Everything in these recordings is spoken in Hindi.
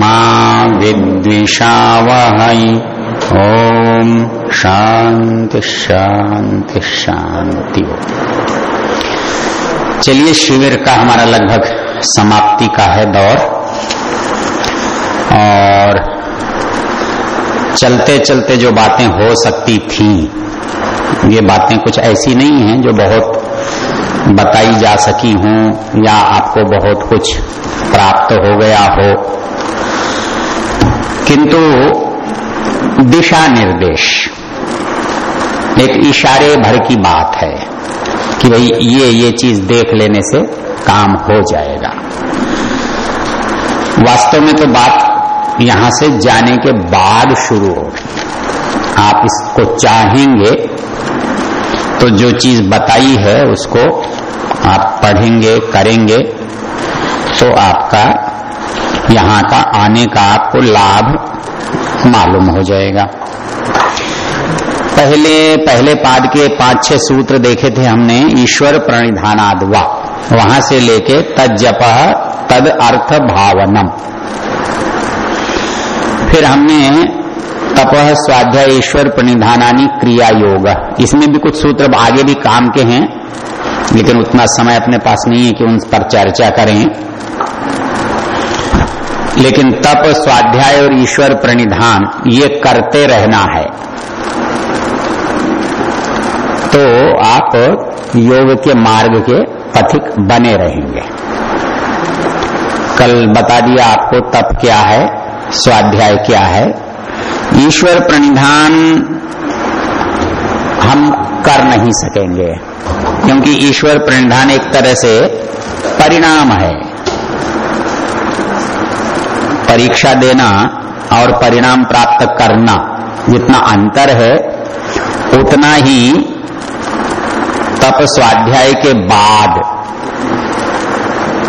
माँ विद्विषावह ओम शांति शांति शांति चलिए शिविर का हमारा लगभग समाप्ति का है दौर। और चलते चलते जो बातें हो सकती थी, ये बातें कुछ ऐसी नहीं हैं जो बहुत बताई जा सकी हों या आपको बहुत कुछ प्राप्त हो गया हो। किंतु दिशा निर्देश एक इशारे भर की बात है कि भाई ये ये चीज़ देख लेने से काम हो जाएगा। वास्तव में तो बात यहाँ से जाने के बाद शुरू होगी आप इसको चाहेंगे तो जो चीज़ बताई है उसको आप पढ़ेंगे, करेंगे तो आपका यहाँ का आने का आपको लाभ मालूम हो जाएगा। पहले पहले पाद के पाँच छह सूत्र देखे थे हमने, ईश्वर प्रणिधानादवा। वहाँ से लेके तद जप, तद अर्थ भावनम। फिर हमने तप, स्वाध्याय, ईश्वर प्रणिधानी क्रिया योग। इसमें भी कुछ सूत्र आगे भी काम के हैं, लेकिन उतना समय अपने पास नहीं है कि उन पर चर्चा करें। लेकिन तप, स्वाध्याय और ईश्वर प्रणिधान, ये करते रहना है। तो आप योग के मार्ग के पथिक बने रहेंगे। कल बता दिया आपको तप क्या है, स्वाध्याय क्या है। ईश्वर प्रणिधान हम कर नहीं सकेंगे, क्योंकि ईश्वर प्रणिधान एक तरह से परिणाम है। परीक्षा देना और परिणाम प्राप्त करना जितना अंतर है, उतना ही तप स्वाध्याय के बाद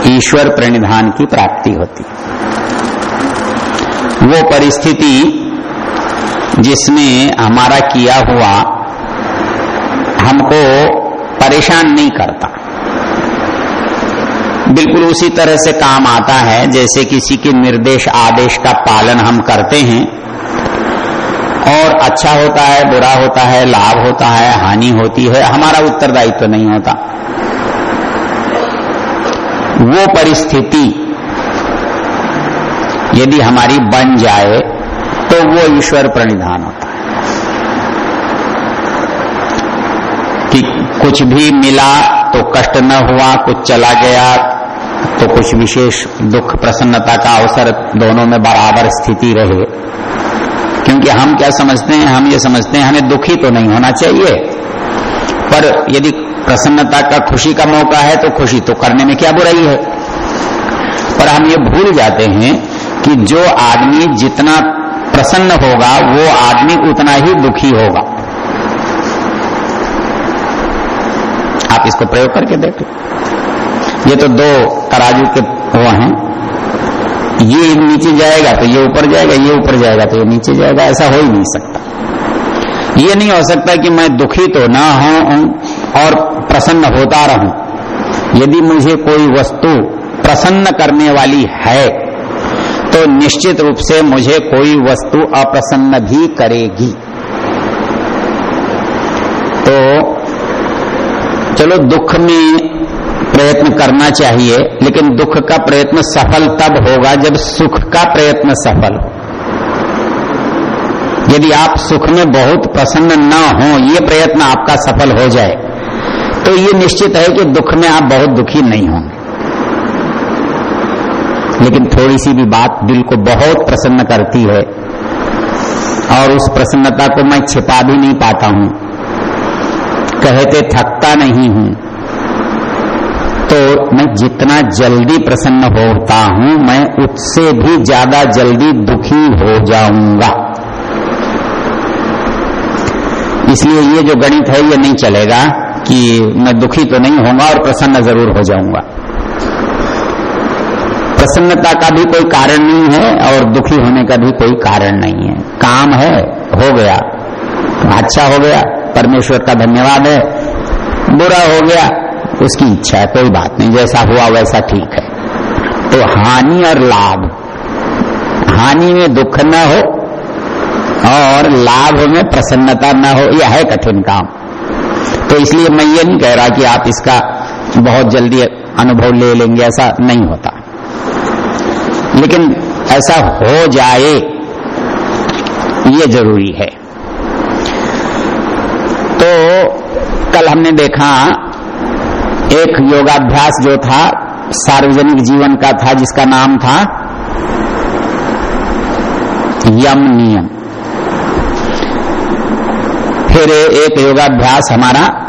ईश्वर प्रणिधान की प्राप्ति होती। वो परिस्थिति जिसमें हमारा किया हुआ हमको परेशान नहीं करता। बिल्कुल उसी तरह से काम आता है, जैसे किसी के निर्देश आदेश का पालन हम करते हैं। और अच्छा होता है, बुरा होता है, लाभ होता है, हानि होती है, हमारा उत्तरदायित्व तो नहीं होता। वो परिस्थिति यदि हमारी बन जाए तो वो ईश्वर प्रणिधान होता है। कि कुछ भी मिला तो कष्ट न हुआ, कुछ चला गया तो कुछ विशेष दुख प्रसन्नता का अवसर दोनों में बराबर स्थिति रहे। क्योंकि हम क्या समझते हैं? हम ये समझते हैं, हमें दुखी तो नहीं होना चाहिए। पर यदि प्रसन्नता का, खुशी का मौका है तो खुशी तो करने में क्या बुराई है? पर हम ये भूल जाते हैं कि जो आदमी जितना प्रसन्न होगा, वो आदमी उतना ही दुखी होगा। आप इसको प्रयोग करके देख। ये तो दो तराजू के वो हैं। ये नीचे जाएगा तो ये ऊपर जाएगा, ये ऊपर जाएगा तो ये नीचे जाएगा, ऐसा हो ही नहीं सकता। ये नहीं हो सकता कि मैं दुखी तो ना हूँ और प्रसन्न होता रहूँ। यदि मुझे कोई वस्तु प्रसन्न करने वाली है तो निश्चित रूप से मुझे कोई वस्तु अप्रसन्न भी करेगी। तो चलो दुख में प्रयत्न करना चाहिए, लेकिन दुख का प्रयत्न सफल तब होगा जब सुख का प्रयत्न सफल हो। यदि आप सुख में बहुत प्रसन्न न हो, ये प्रयत्न आपका सफल हो जाए तो ये निश्चित है कि दुख में आप बहुत दुखी नहीं होंगे। लेकिन थोड़ी सी भी बात दिल को बहुत प्रसन्न करती है, और उस प्रसन्नता को मैं छिपा भी नहीं पाता हूँ। कहते थकता नहीं हूँ। तो मैं जितना जल्दी प्रसन्न होता हूँ, मैं उससे भी ज़्यादा जल्दी दुखी हो जाऊँगा। इसलिए ये जो गणित है, ये नहीं चलेगा कि मैं दुखी तो नहीं होगा और प्रसन्न ज़रूर हो जाऊँगा। प्रसन्नता का भी कोई कारण नहीं है और दुखी होने का भी कोई कारण नहीं है। काम है, हो गया। अच्छा हो गया, परमेश्वर का धन्यवाद है। बुरा हो गया उसकी इच्छा है, कोई बात नहीं, जैसा हुआ वैसा ठीक है। तो हानि और लाभ, हानि में दुख न हो और लाभ में प्रसन्नता न हो यह है कठिन काम। तो इसलिए मैं ये नहीं कह रहा कि आप इसका बहुत जल्दी अनुभव ले लेंगे, ऐसा नहीं होता। लेकिन ऐसा हो जाए, ये ज़रूरी है। तो कल हमने देखा एक योगाभ्यास जो था, सार्वजनिक जीवन का था, जिसका नाम था यम नियम। फिर एक योगाभ्यास हमारा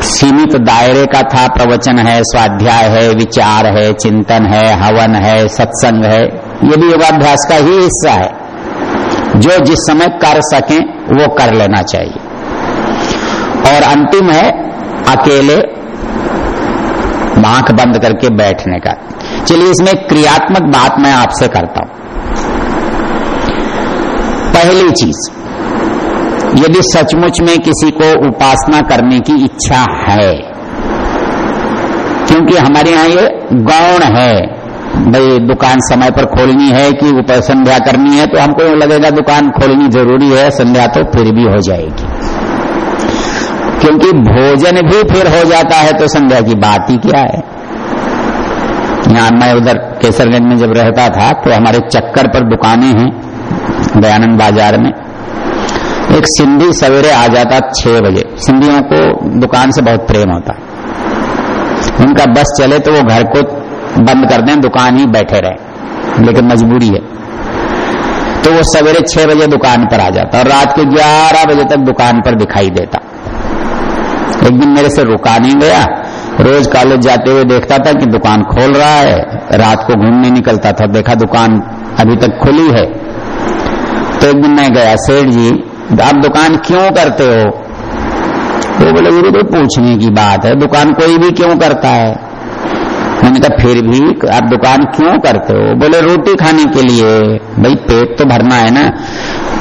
सीमित दायरे का था, प्रवचन है, स्वाध्याय है, विचार है, चिंतन है, हवन है, सत्संग है, ये भी योगाभ्यास का ही हिस्सा है। जो जिस समय कर सके, वो कर लेना चाहिए। और अंतिम है, अकेले आँख बंद करके बैठने का। चलिए इसमें क्रियात्मक बात मैं आपसे करता हूँ। पहली चीज़, यदि सचमुच में किसी को उपासना करने की इच्छा है, क्योंकि हमारे यहाँ ये गौण है, भाई दुकान समय पर खोलनी है कि ऊपर संध्या करनी है तो हमको लगेगा दुकान खोलनी ज़रूरी है, संध्या तो फिर भी हो जाएगी। क्योंकि भोजन भी फिर हो जाता है तो संध्या की बात ही क्या है? यहाँ मैं उधर केसरगंज में जब रहता था तो हमारे चक्कर पर दुकानें हैं, दयानंद बाज़ार में। एक सिंधी सवेरे आ जाता छह बजे। सिंधियों को दुकान से बहुत प्रेम होता। उनका बस चले तो वो घर को बंद कर दें, दुकान ही बैठे रहे, लेकिन मजबूरी है। तो वो सवेरे छह बजे दुकान पर आ जाता और रात के ग्यारह बजे तक दुकान पर दिखाई देता। एक दिन मेरे से रुका नहीं गया। रोज कॉलेज जाते हुए देखता था कि दुकान खोल रहा है। रात को घूमने निकलता था। देखा दुकान अभी तक खुली है। तो एक दिन मैं गया, सेठ जी, आप दुकान क्यों करते हो? वो बोले गुरु तो पूछने की बात है। दुकान कोई भी क्यों करता है? मैंने कहा फिर भी आप दुकान क्यों करते हो? बोले, रोटी खाने के लिए। भाई, पेट तो भरना है ना।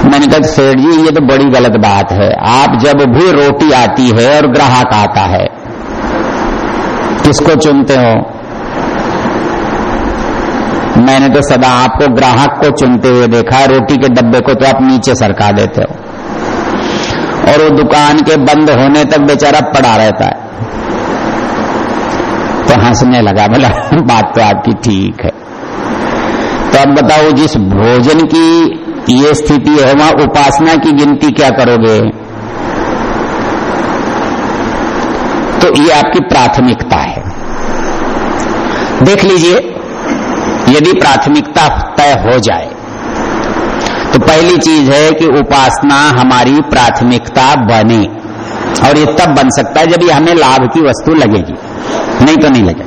मैंने कहा, सेठ जी, ये तो बड़ी गलत बात है। आप जब भी रोटी आती है और ग्राहक आता है, किसको चुनते हो? मैंने तो सदा आपको ग्राहक को चुनते हुए देखा रोटी के डब्बे को तो आप नीचे सरका देते हो। और वो दुकान के बंद होने तक बेचारा पड़ा रहता है। तो हंसने लगा, बोला, बात तो आपकी ठीक है। तो अब बताओ, जिस भोजन की ये स्थिति है, वहाँ उपासना की गिनती क्या करोगे? तो ये आपकी प्राथमिकता है। देख लीजिए, यदि प्राथमिकता तय हो जाए तो पहली चीज़ है कि उपासना हमारी प्राथमिकता बने, और ये तब बन सकता है जब ये हमें लाभ की वस्तु लगेगी। नहीं तो नहीं लगे।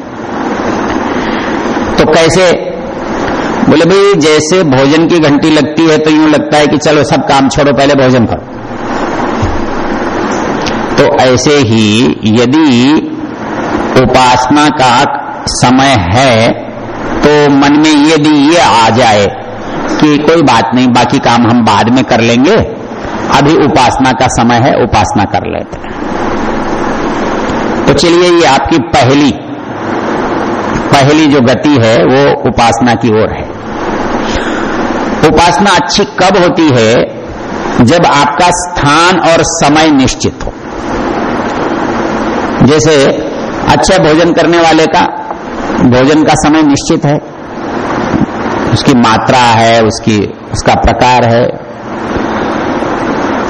तो कैसे? बोले, भाई, जैसे भोजन की घंटी लगती है तो यूँ लगता है कि चलो सब काम छोड़ो, पहले भोजन करो। तो ऐसे ही यदि उपासना का समय है तो मन में यदि ये आ जाए कि कोई बात नहीं, बाकी काम हम बाद में कर लेंगे, अभी उपासना का समय है, उपासना कर लेते हैं। तो चलिए ये आपकी पहली पहली जो गति है, वो उपासना की ओर है। उपासना अच्छी कब होती है? जब आपका स्थान और समय निश्चित हो। जैसे अच्छा भोजन करने वाले का, भोजन का समय निश्चित है। उसकी मात्रा है, उसकी, उसका प्रकार है।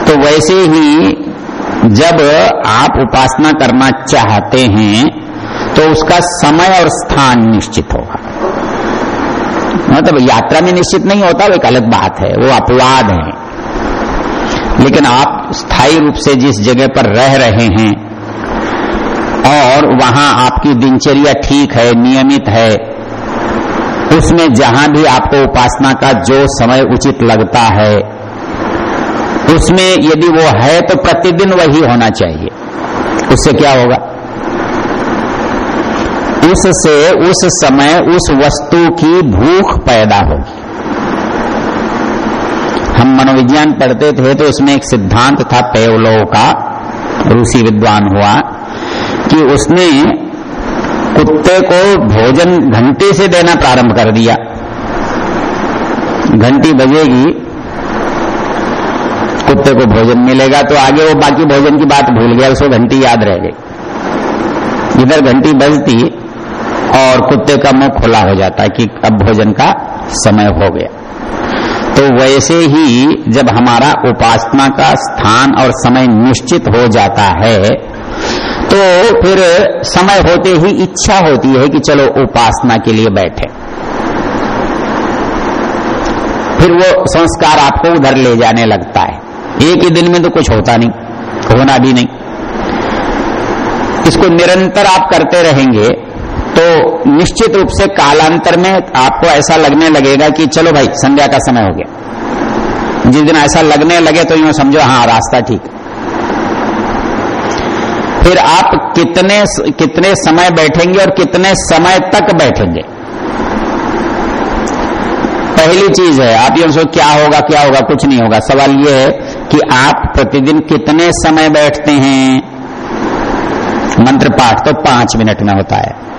तो वैसे ही जब आप उपासना करना चाहते हैं तो उसका समय और स्थान निश्चित होगा। मतलब यात्रा में निश्चित नहीं होता, वो एक अलग बात है, वो अपवाद है। लेकिन आप स्थायी रूप से जिस जगह पर रह रहे हैं, और वहाँ आपकी दिनचर्या ठीक है, नियमित है, उसमें जहाँ भी आपको उपासना का जो समय उचित लगता है उसमें यदि वो है तो प्रतिदिन वही होना चाहिए। उससे क्या होगा? उससे, उस समय, उस वस्तु की भूख पैदा होगी। हम मनोविज्ञान पढ़ते थे तो उसमें एक सिद्धांत था, पेवलो का, रूसी विद्वान हुआ, कि उसने कुत्ते को भोजन घंटे से देना प्रारंभ कर दिया। घंटी बजेगी कुत्ते को भोजन मिलेगा तो आगे वो बाकी भोजन की बात भूल गया उसको घंटी याद रह गई। इधर घंटी बजती और कुत्ते का मुँह खुला हो जाता है कि अब भोजन का समय हो गया। तो वैसे ही जब हमारा उपासना का स्थान और समय निश्चित हो जाता है तो फिर समय होते ही इच्छा होती है कि चलो उपासना के लिए बैठे। फिर वो संस्कार आपको उधर ले जाने लगता है। एक ही दिन में तो कुछ होता नहीं, होना भी नहीं। इसको निरंतर आप करते रहेंगे तो निश्चित रूप से कालांतर में आपको ऐसा लगने लगेगा कि चलो भाई, संध्या का समय हो गया। जिस दिन ऐसा लगने लगे तो यूँ समझो हाँ रास्ता ठीक। फिर आप कितने कितने समय बैठेंगे और कितने समय तक बैठेंगे? पहली चीज़ है, आप ये सोच, क्या होगा क्या होगा, कुछ नहीं होगा। सवाल ये है कि आप प्रतिदिन कितने समय बैठते हैं? मंत्र पाठ तो पाँच मिनट में होता है।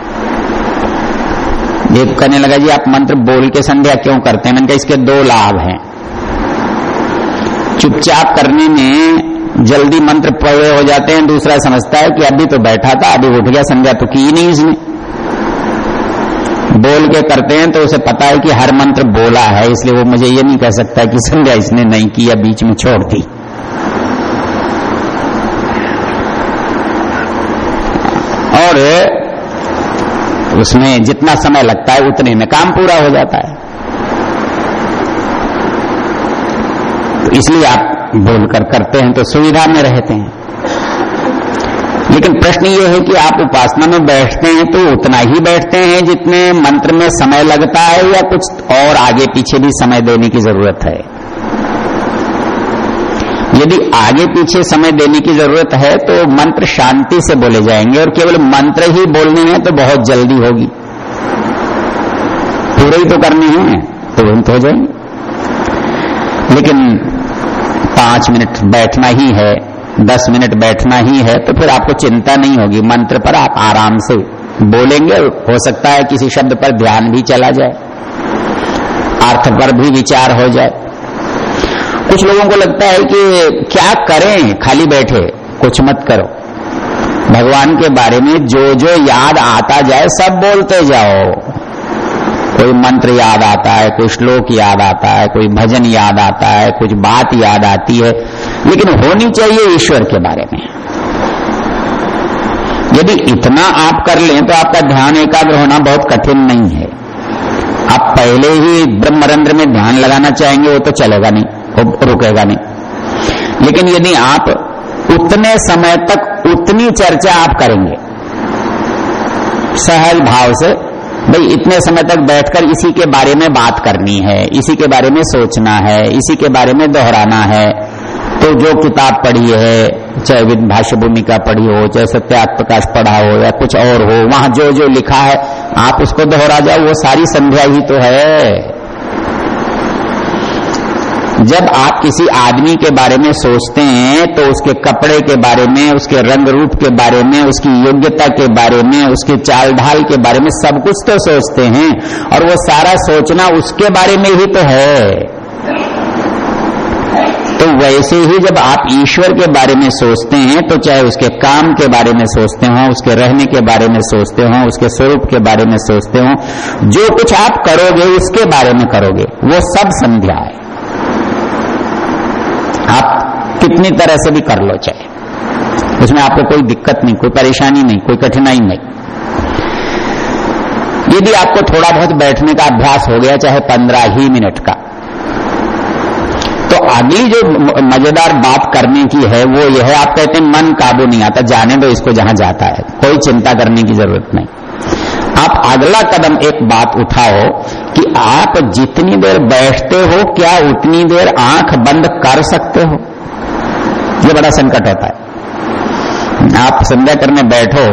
ये कहने लगा, जी, आप मंत्र बोल के संध्या क्यों करते हैं? मैंने कहा, इसके दो लाभ हैं। चुपचाप करने में जल्दी मंत्र पढ़े हो जाते हैं, दूसरा समझता है कि अभी तो बैठा था, अभी उठ गया, संध्या तो की नहीं इसने बोल के करते हैं तो उसे पता है कि हर मंत्र बोला है, इसलिए वो मुझे ये नहीं कह सकता कि संध्या इसने नहीं की या बीच में छोड़ दी। और उसमें जितना समय लगता है, उतने में काम पूरा हो जाता है। तो इसलिए आप बोलकर करते हैं तो सुविधा में रहते हैं। लेकिन प्रश्न ये है कि आप उपासना में बैठते हैं तो उतना ही बैठते हैं जितने मंत्र में समय लगता है या कुछ और आगे पीछे भी समय देने की ज़रूरत है? यदि आगे पीछे समय देने की ज़रूरत है तो मंत्र शांति से बोले जाएँगे और केवल मंत्र ही बोलने हैं तो बहुत जल्दी होगी। पूरे ही तो करने हैं तुरंत हो जाएँगे। लेकिन पाँच मिनट बैठना ही है। दस मिनट बैठना ही है तो फिर आपको चिंता नहीं होगी। मंत्र पर आप आराम से बोलेंगे, हो सकता है किसी शब्द पर ध्यान भी चला जाए, अर्थ पर भी विचार हो जाए। कुछ लोगों को लगता है कि क्या करें, खाली बैठे, कुछ मत करो। भगवान के बारे में जो जो याद आता जाए, सब बोलते जाओ। कोई मंत्र याद आता है, कोई श्लोक याद आता है, कोई भजन याद आता है, कुछ बात याद आती है लेकिन होनी चाहिए ईश्वर के बारे में। यदि इतना आप कर लें तो आपका ध्यान एकाग्र होना बहुत कठिन नहीं है। आप पहले ही ब्रह्मरंध्र में ध्यान लगाना चाहेंगे, वो तो चलेगा नहीं, वो रुकेगा नहीं। लेकिन यदि आप उतने समय तक उतनी चर्चा आप करेंगे, सहज भाव से, भाई इतने समय तक बैठकर इसी के बारे में बात करनी है, इसी के बारे में सोचना है, इसी के बारे में दोहराना है तो जो किताब पढ़ी है, चाहे भाष्य भूमिका पढ़ी हो, चाहे सत्याग प्रकाश पढ़ा हो या कुछ और हो, वहाँ जो जो लिखा है, आप उसको दोहरा जाओ, वो सारी संध्या ही तो है। जब आप किसी आदमी के बारे में सोचते हैं तो उसके कपड़े के बारे में, उसके रंग रूप के बारे में, उसकी योग्यता के बारे में, उसके चाल ढाल के बारे में सब कुछ तो सोचते हैं, और वो सारा सोचना उसके बारे में ही तो है। तो वैसे ही जब आप ईश्वर के बारे में सोचते हैं तो चाहे उसके काम के बारे में सोचते हो, उसके रहने के बारे में सोचते हो, उसके स्वरूप के बारे में सोचते हो, जो कुछ आप करोगे, उसके बारे में करोगे, वो सब संध्या है। आप कितनी तरह से भी कर लो चाहे। उसमें आपको कोई दिक्कत नहीं, कोई परेशानी नहीं, कोई कठिनाई नहीं। यदि आपको थोड़ा बहुत बैठने का अभ्यास हो गया, चाहे पंद्रह ही मिनट का। तो अगली जो मज़ेदार बात करने की है वो यह है आप कहते हैं मन काबू नहीं आता जाने दो इसको जहाँ जाता है। कोई चिंता करने की ज़रूरत नहीं। आप अगला कदम एक बात उठाओ कि आप जितनी देर बैठते हो क्या उतनी देर आँख बंद कर सकते हो? ये बड़ा संकट होता है। आप संध्या करने बैठो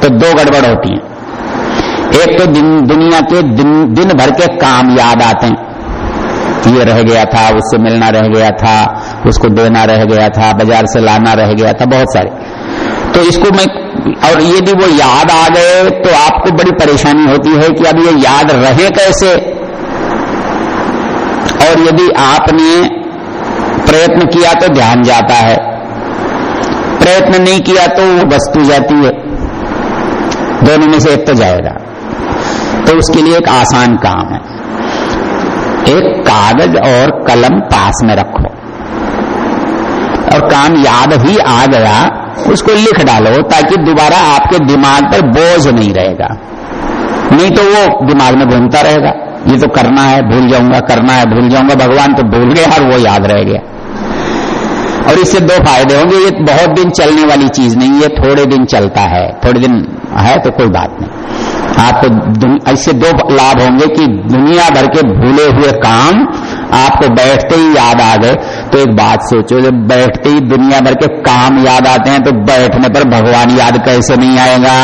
तो दो गड़बड़ होती है। एक तो दिन दुनिया के दिन, दिन भर के काम याद आते हैं। ये रह गया था, उससे मिलना रह गया था, उसको देना रह गया था, बाज़ार से लाना रह गया था, बहुत सारे। तो इसको मैं, और यदि वो याद आ गए तो आपको बड़ी परेशानी होती है कि अब ये याद रहे कैसे? और यदि आपने प्रयत्न किया तो ध्यान जाता है। प्रयत्न नहीं किया तो वो वस्तु जाती है। दोनों में से एक तो जाएगा। तो उसके लिए एक आसान काम है। एक कागज़ और कलम पास में रखो। और काम याद ही आ गया, उसको लिख डालो ताकि दोबारा आपके दिमाग पर बोझ नहीं रहेगा। नहीं तो वो दिमाग में घूमता रहेगा। ये तो करना है, भूल जाऊँगा, करना है, भूल जाऊँगा, भगवान तो भूल गया और वो याद रह गया। और इससे दो फ़ायदे होंगे, ये बहुत दिन चलने वाली चीज़ नहीं ये थोड़े दिन चलता है, थोड़े दिन है तो कोई बात नहीं। आपको ऐसे दो लाभ होंगे कि दुनिया भर के भूले हुए काम आपको बैठते ही याद आ गए। तो एक बात सोचो, जब बैठते ही दुनिया भर के काम याद आते हैं तो बैठने पर भगवान याद कैसे नहीं आएगा?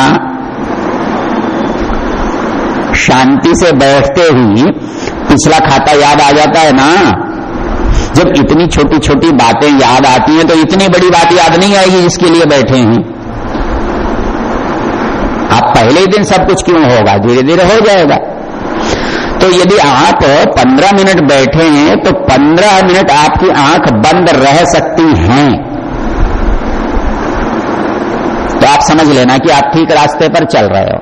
शांति से बैठते ही पिछला खाता याद आ जाता है ना? जब इतनी छोटी छोटी बातें याद आती हैं तो इतनी बड़ी बात याद नहीं आएगी जिसके लिए बैठे हैं। आप पहले दिन सब कुछ क्यों होगा? धीरे धीरे हो जाएगा। तो यदि आप पंद्रह मिनट बैठे हैं तो पंद्रह मिनट आपकी आँख बंद रह सकती हैं। तो आप समझ लेना कि आप ठीक रास्ते पर चल रहे हो।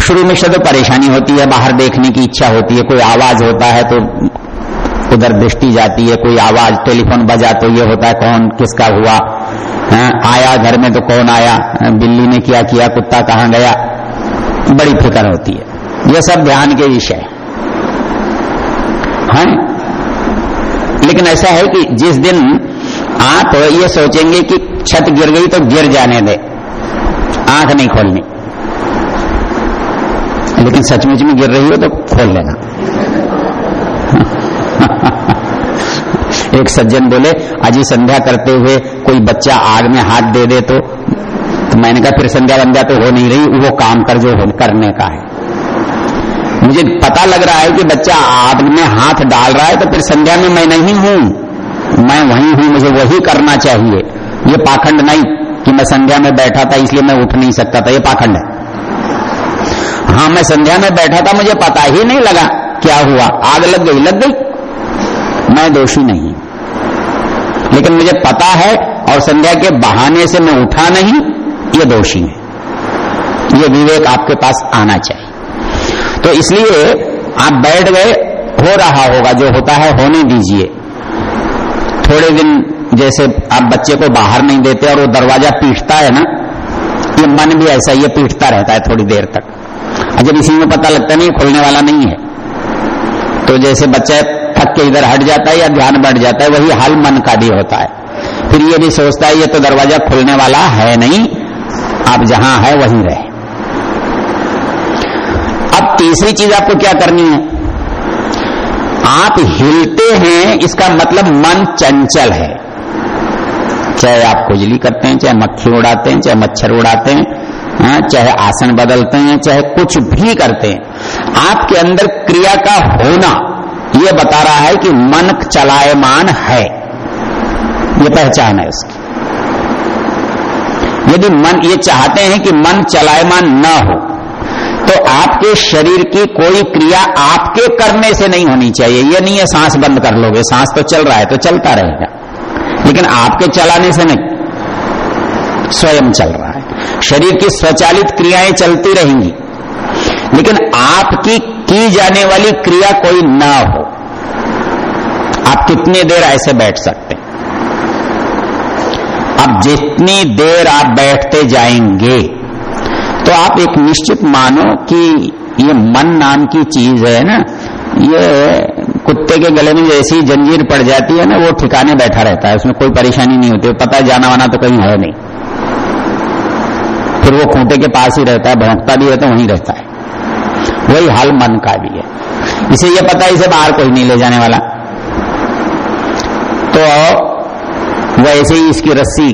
शुरू में तो परेशानी होती है, बाहर देखने की इच्छा होती है, कोई आवाज़ होता है तो उधर दृष्टि जाती है, कोई आवाज़, टेलीफोन बजा तो ये होता है कौन, किसका हुआ आया, घर में तो कौन आया? बिल्ली ने क्या किया? कुत्ता कहाँ गया? बड़ी फ़िक्र होती है। ये सब ध्यान के विषय हैं? लेकिन ऐसा है कि जिस दिन आप ये सोचेंगे कि छत गिर गई तो गिर जाने दे। आँख नहीं खोलनी। लेकिन सचमुच में गिर रही हो तो खोल लेना। एक सज्जन बोले अजी संध्या करते हुए कोई बच्चा आग में हाथ दे दे तो, तो मैंने कहा फिर संध्या बंध्या तो हो नहीं रही वो काम कर जो करने का है। मुझे पता लग रहा है कि बच्चा आग में हाथ डाल रहा है तो फिर संध्या में मैं नहीं हूँ। मैं वही हूँ मुझे वही करना चाहिए। ये पाखंड नहीं कि मैं संध्या में बैठा था इसलिए मैं उठ नहीं सकता था ये पाखंड है। हाँ मैं संध्या में बैठा था मुझे पता ही नहीं लगा क्या हुआ। आग लग गई लग गई। मैं दोषी नहीं। लेकिन मुझे पता है और संध्या के बहाने से मैं उठा नहीं, ये दोषी है। ये विवेक आपके पास आना चाहिए। तो इसलिए आप बैठ गए, हो रहा होगा, जो होता है होने दीजिए। थोड़े दिन जैसे आप बच्चे को बाहर नहीं देते और वो दरवाज़ा पीटता है ना, ये मन भी ऐसा ये पीटता रहता है थोड़ी देर तक। जब इसी में पता लगता नहीं, खुलने वाला नहीं है। तो जैसे बच्चा थक के इधर हट जाता है या ध्यान बढ़ जाता है वही हाल मन का भी होता है। फिर ये भी सोचता है ये तो दरवाज़ा खुलने वाला है नहीं आप जहाँ है वहीं रहे। अब तीसरी चीज़ आपको क्या करनी है? आप हिलते हैं इसका मतलब मन चंचल है। चाहे आप खुजली करते हैं चाहे मक्खी उड़ाते हैं चाहे मच्छर उड़ाते हैं हाँ, चाहे आसन बदलते हैं चाहे कुछ भी करते हैं आपके अंदर क्रिया का होना यह बता रहा है कि मन चलायमान है। ये पहचान है उसकी। यदि मन, ये चाहते हैं कि मन चलायमान न हो तो आपके शरीर की कोई क्रिया आपके करने से नहीं होनी चाहिए। ये नहीं है सांस बंद कर लोगे, सांस तो चल रहा है तो चलता रहेगा। लेकिन आपके चलाने से नहीं, स्वयं चल रहा है। शरीर की स्वचालित क्रियाएँ चलती रहेंगी, लेकिन आपकी की जाने वाली क्रिया कोई ना हो आप कितनी देर ऐसे बैठ सकते हैं? अब जितनी देर आप बैठते जाएँगे तो आप एक निश्चित मानो कि ये मन नाम की चीज़ है ना, ये कुत्ते के गले में जैसी जंजीर पड़ जाती है ना, वो ठिकाने बैठा रहता है, उसमें कोई परेशानी नहीं होती, पता जाना वाना तो कहीं है नहीं। फिर वो खूंटे के पास ही रहता है, भौंकता भी है तो वहीं रहता है। वही हाल मन का भी है। इसे ये पता है, इसे बाहर कोई नहीं ले जाने वाला। तो वैसे ही इसकी रस्सी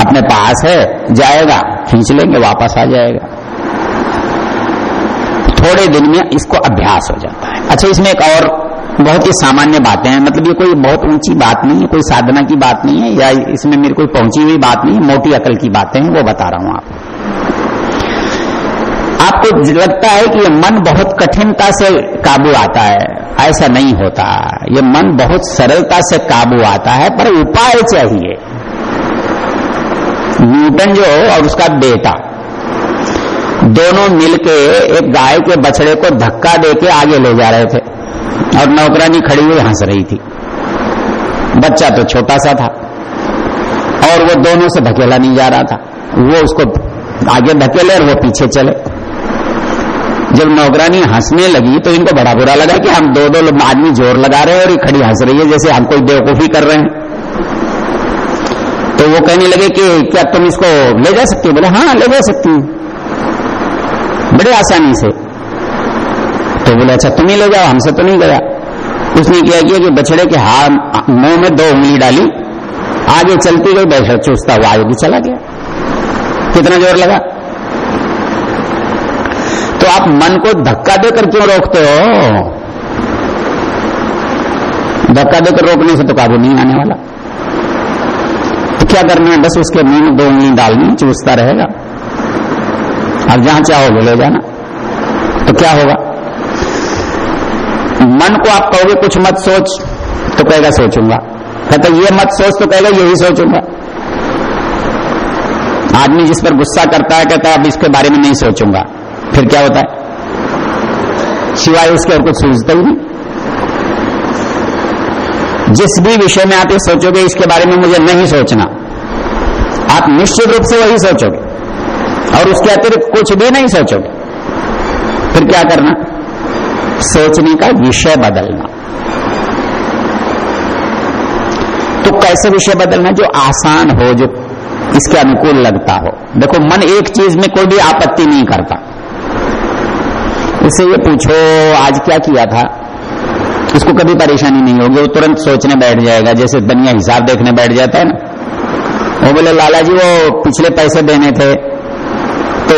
अपने पास है, जाएगा, खींच लेंगे, वापस आ जाएगा। थोड़े दिन में इसको अभ्यास हो जाता है। अच्छा इसमें एक और बहुत ही सामान्य बातें हैं। मतलब ये कोई बहुत ऊँची बात नहीं है, कोई साधना की बात नहीं है, या इसमें मेरी कोई पहुँची हुई बात नहीं है, मोटी अकल की बातें हैं, वो बता रहा हूँ आप आप आपको लगता है कि मन बहुत कठिनता से काबू आता है ऐसा नहीं होता। ये मन बहुत सरलता से काबू आता है, पर उपाय चाहिए। न्यूटन जो और उसका बेटा, दोनों मिलके एक गाय के बछड़े को धक्का देके आगे ले जा रहे थे। और नौकरानी खड़ी हुई हंस रही थी। बच्चा तो छोटा सा था। और वो दोनों से धकेला नहीं जा रहा था। वो उसको आगे धकेले और वो पीछे चले। जब नौकरानी हंसने लगी तो इनको बड़ा बुरा लगा कि हम दो दो आदमी ज़ोर लगा रहे हैं और ये खड़ी हंस रही है, जैसे हम कोई बेवकूफ़ी कर रहे हैं। तो वो कहने लगे कि क्या तुम इसको ले जा सकती हो? बोले हाँ ले जा सकती हूँ। बड़े आसानी से। तो बोले अच्छा तुम ही ले जाओ, हमसे तो नहीं गया। उसने क्या किया कि बछड़े के हाथ मुँह में दो उंगली डाली, आगे चलती गई, बैठ, चूसता हुआ आगे भी चला गया। कितना ज़ोर लगा? तो आप मन को धक्का देकर क्यों रोकते हो? धक्का देकर रोकने से तो काबू नहीं आने वाला। तो क्या करना है? बस उसके मुँह दो उंगली डालनी, चूसता रहेगा। अब जहाँ चाहोगे ले जाना। तो क्या होगा? मन को आप कहोगे, कुछ मत सोच तो कहेगा, सोचूँगा। कहते, ये मत सोच तो कहेगा, यही सोचूँगा। आदमी जिस पर गुस्सा करता है, कहता है, अब इसके बारे में नहीं सोचूँगा। फिर क्या होता है? सिवाय उसके और कुछ सूझता ही नहीं। जिस भी विषय में आप ये सोचोगे, इसके बारे में मुझे नहीं सोचना। आप निश्चित रूप से वही सोचोगे और उसके अतिरिक्त कुछ भी नहीं सोचोगे। फिर क्या करना? सोचने का विषय बदलना। तो कैसे विषय बदलना? जो आसान हो, जो इसके अनुकूल लगता हो। देखो, मन एक चीज़ में कोई भी आपत्ति नहीं करता। इससे ये पूछो, आज क्या किया था? उसको कभी परेशानी नहीं होगी, वो तुरंत सोचने बैठ जाएगा, जैसे बनिया हिसाब देखने बैठ जाता है ना। वो बोले, लाला जी, वो पिछले पैसे देने थे तो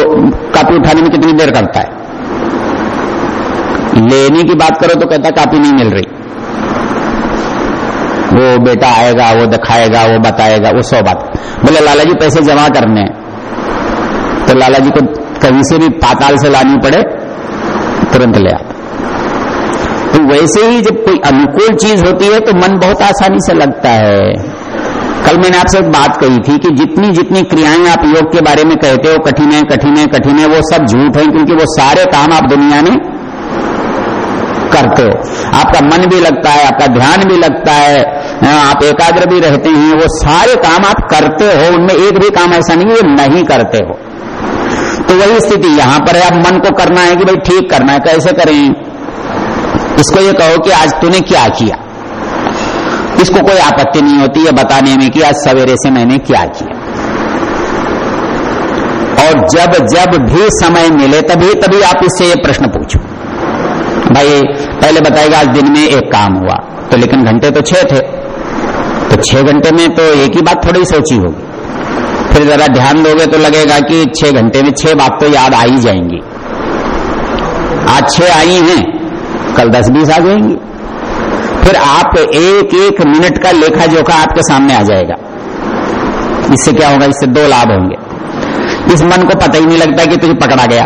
कापी उठाने में कितनी देर करता है? लेने की बात करो तो कहता, कापी नहीं मिल रही। वो बेटा आएगा, वो दिखाएगा, वो बताएगा, वो सौ बात। बोले, लाला जी, पैसे जमा करने तो लाला जी को कहीं से भी पाताल से लानी पड़े तुरंत ले आता तो वैसे ही जब कोई अनुकूल चीज़ होती है तो मन बहुत आसानी से लगता है। कल मैंने आपसे एक बात कही थी कि जितनी जितनी क्रियाएँ आप योग के बारे में कहते हो, कठिन है कठिन है कठिन है, वो सब झूठ है, क्योंकि वो सारे काम आप दुनिया में करते हो। आपका मन भी लगता है, आपका ध्यान भी लगता है आप एकाग्र भी रहते हैं, वो सारे काम आप करते हो, उनमें एक भी काम ऐसा नहीं है नहीं करते हो। तो वही स्थिति यहाँ पर है। अब मन को करना है कि भाई ठीक करना है, कैसे करें? इसको ये कहो कि आज तूने क्या किया? इसको कोई आपत्ति नहीं होती है बताने में कि आज सवेरे से मैंने क्या किया। और जब जब भी समय मिले, तभी तभी आप इससे ये प्रश्न पूछो। भाई, पहले बताएगा, आज दिन में एक काम हुआ। तो लेकिन घंटे तो छह थे। तो छह घंटे में तो एक ही बात थोड़ी सोची होगी। फिर जरा ध्यान दोगे तो लगेगा कि छह घंटे में छह बात तो याद आ ही जाएँगी। आज छह आई हैं, कल दस बीस आ जाएँगी। फिर आप एक एक मिनट का लेखा जोखा आपके सामने आ जाएगा। इससे क्या होगा? इससे दो लाभ होंगे। इस मन को पता ही नहीं लगता कि तुझे पकड़ा गया।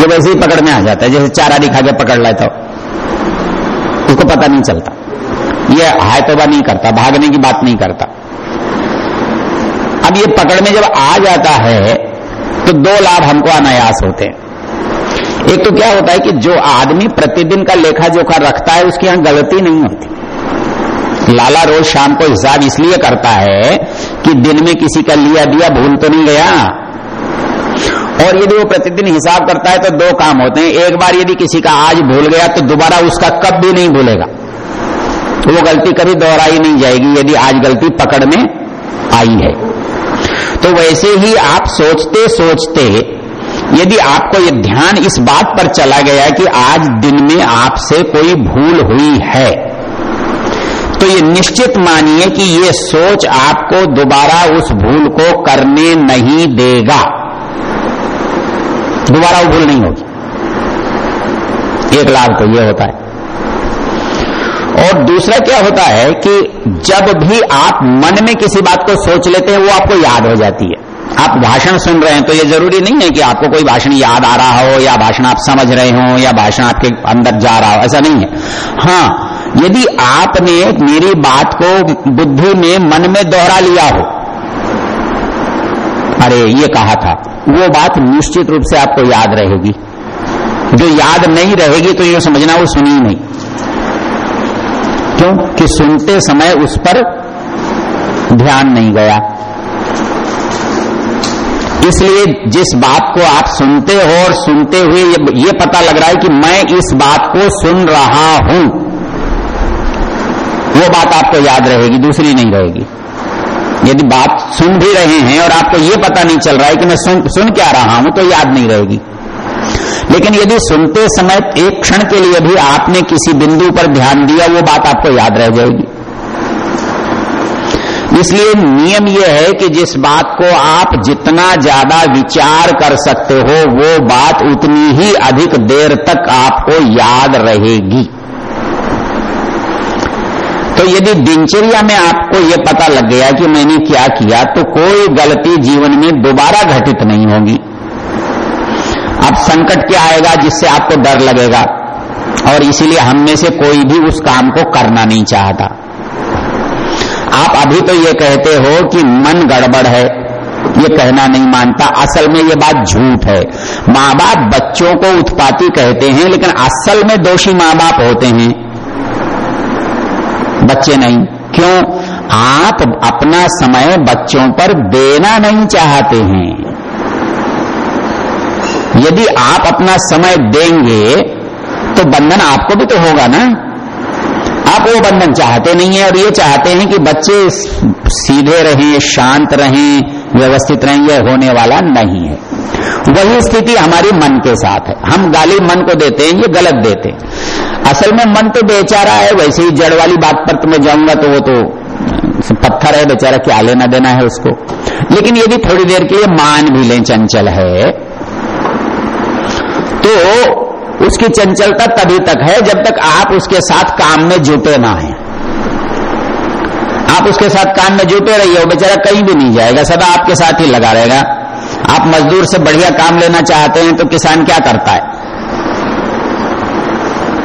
ये वैसे ही पकड़ में आ जाता है, जैसे चारा दिखा के पकड़ लेता हो। उसको पता नहीं चलता। ये हाय तोबा नहीं करता, भागने की बात नहीं करता। ये पकड़ में जब आ जाता है तो दो लाभ हमको अनायास होते हैं। एक तो क्या होता है कि जो आदमी प्रतिदिन का लेखा जोखा रखता है, उसकी यहाँ गलती नहीं होती। लाला रोज शाम को हिसाब इसलिए करता है कि दिन में किसी का लिया दिया भूल तो नहीं गया। और यदि वो प्रतिदिन हिसाब करता है तो दो काम होते हैं। एक बार यदि किसी का आज भूल गया तो दोबारा उसका कब भी नहीं भूलेगा। वो गलती कभी दोहराई नहीं जाएगी, यदि आज गलती पकड़ में आई है। तो वैसे ही आप सोचते सोचते, यदि आपको ये ध्यान इस बात पर चला गया कि आज दिन में आपसे कोई भूल हुई है तो ये निश्चित मानिए कि ये सोच आपको दोबारा उस भूल को करने नहीं देगा। दोबारा वो भूल नहीं होगी। एक लाभ तो ये होता है। और दूसरा क्या होता है कि जब भी आप मन में किसी बात को सोच लेते हैं, वो आपको याद हो जाती है। आप भाषण सुन रहे हैं तो ये ज़रूरी नहीं है कि आपको कोई भाषण याद आ रहा हो, या भाषण आप समझ रहे हो, या भाषण आपके अंदर जा रहा हो, ऐसा नहीं है। हाँ यदि आपने मेरी बात को बुद्धि में, मन में दोहरा लिया हो, अरे, ये कहा था, वो बात निश्चित रूप से आपको याद रहेगी। जो याद नहीं रहेगी तो ये समझना वो सुनी नहीं। क्यों कि सुनते समय उस पर ध्यान नहीं गया। इसलिए जिस बात को आप सुनते हो और सुनते हुए ये, पता लग रहा है कि मैं इस बात को सुन रहा हूँ। वो बात आपको याद रहेगी दूसरी नहीं रहेगी। यदि बात सुन भी रहे हैं और आपको ये पता नहीं चल रहा है कि मैं सुन सुन क्या रहा हूँ तो याद नहीं रहेगी। लेकिन यदि सुनते समय एक क्षण के लिए भी आपने किसी बिंदु पर ध्यान दिया, वो बात आपको याद रह जाएगी। इसलिए नियम यह है कि जिस बात को आप जितना ज़्यादा विचार कर सकते हो, वो बात उतनी ही अधिक देर तक आपको याद रहेगी। तो यदि दिनचर्या में आपको यह पता लग गया कि मैंने क्या किया तो कोई गलती जीवन में दोबारा घटित नहीं होगी। अब संकट क्या आएगा जिससे आपको डर लगेगा? और इसीलिए हम में से कोई भी उस काम को करना नहीं चाहता। आप अभी तो ये कहते हो कि मन गड़बड़ है। ये कहना नहीं मानता। असल में ये बात झूठ है। माँ बाप बच्चों को उत्पाती कहते हैं, लेकिन असल में दोषी माँ बाप होते हैं। बच्चे नहीं। क्यों? आप अपना समय बच्चों पर देना नहीं चाहते हैं। यदि आप अपना समय देंगे तो बंधन आपको भी तो होगा ना? आप वो बंधन चाहते नहीं है और ये चाहते हैं कि बच्चे सीधे रहें, शांत रहें, व्यवस्थित रहें यह होने वाला नहीं है। वही स्थिति हमारी मन के साथ है। हम गाली मन को देते हैं, ये गलत देते हैं। असल में मन तो बेचारा है, वैसे ही जड़ वाली बात पर तो मैं जाऊँगा तो वो तो पत्थर है, बेचारा क्या लेना देना है उसको। लेकिन यदि थोड़ी देर के लिए मान भी लें, चंचल है। तो उसकी चंचलता तभी तक है जब तक आप उसके साथ काम में जुटे ना है। आप उसके साथ काम में जुटे रहिए, वो बेचारा कहीं भी नहीं जाएगा सदा आपके साथ ही लगा रहेगा। आप मजदूर से बढ़िया काम लेना चाहते हैं तो किसान क्या करता है?